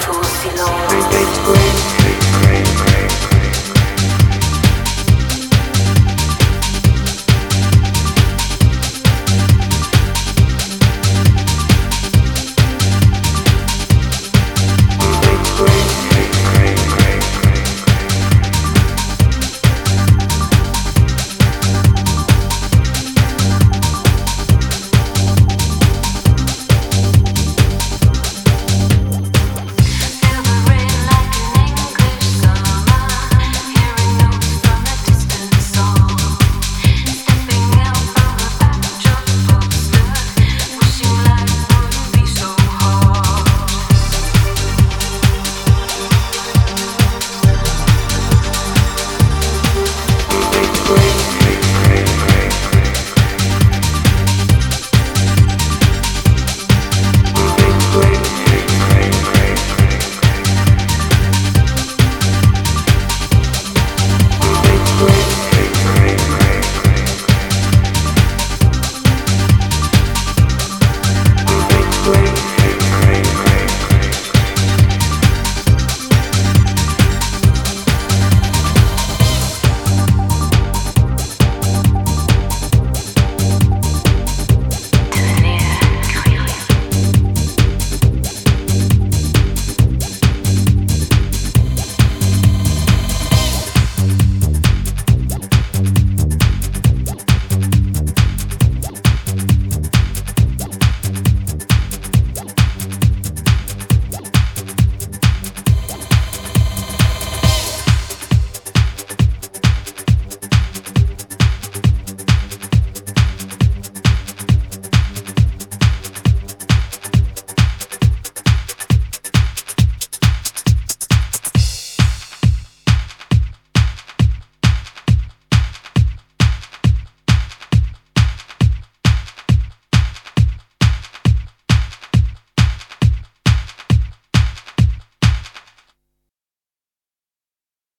espérant que